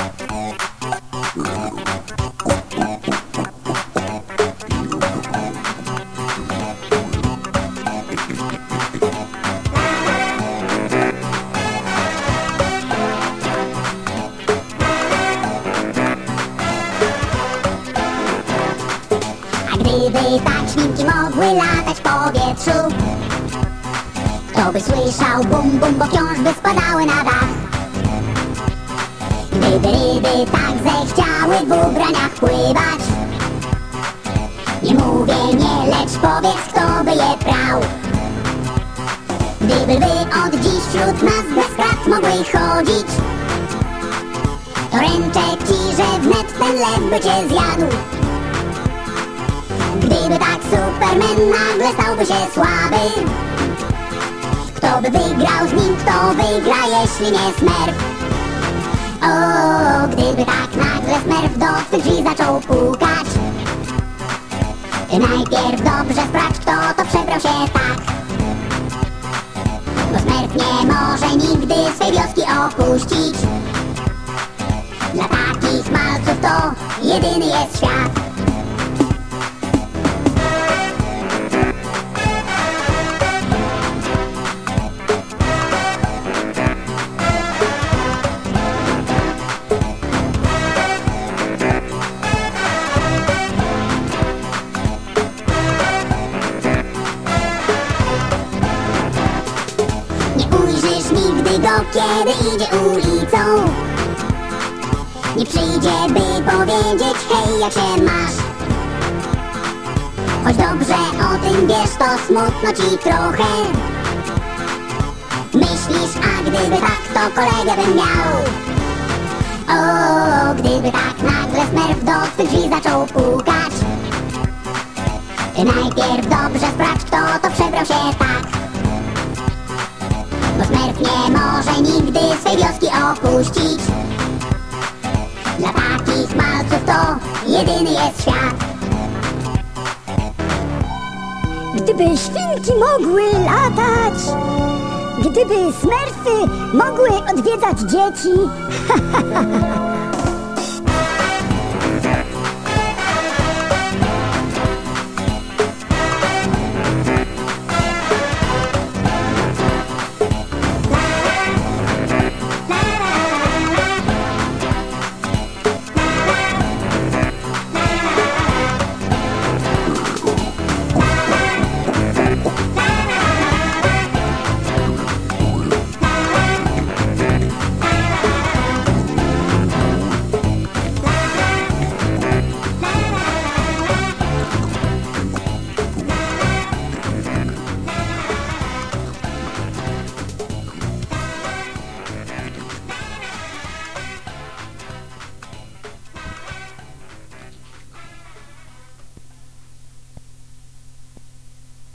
Gdyby tak świnki mogły latać w powietrzu by słyszał bum bum, bo wciąż by spadały na dach Gdyby ryby tak zechciały w ubraniach pływać. Nie mówię nie, lecz powiedz kto by je prał. Gdyby lwy od dziś wśród nas bez krat mogły chodzić To ręczę ci, że wnet ten lew by cię zjadł. Gdyby tak Superman nagle stałby się słaby Kto by wygrał z nim, kto wygra, jeśli nie Smurf O, gdyby tak nagle Smurf do twych drzwi zaczął pukać. Najpierw dobrze sprawdź, kto to przebrał się tak. Bo Smurf nie może nigdy swej wioski opuścić. Dla takich malców to jedyny jest świat nigdy go, kiedy idzie ulicą. Nie przyjdzie, by powiedzieć hej, jak się masz? Choć dobrze o tym wiesz, to smutno ci trochę. Myślisz, a gdyby tak, to kolegę bym miał. O, gdyby tak nagle Smurf do twych drzwi zaczął pukać. Najpierw dobrze sprawdź, kto to przebrał się tak nie może nigdy swej wioski opuścić. Dla takich malców to jedyny jest świat. Gdyby świnki mogły latać, gdyby smerfy mogły odwiedzać dzieci,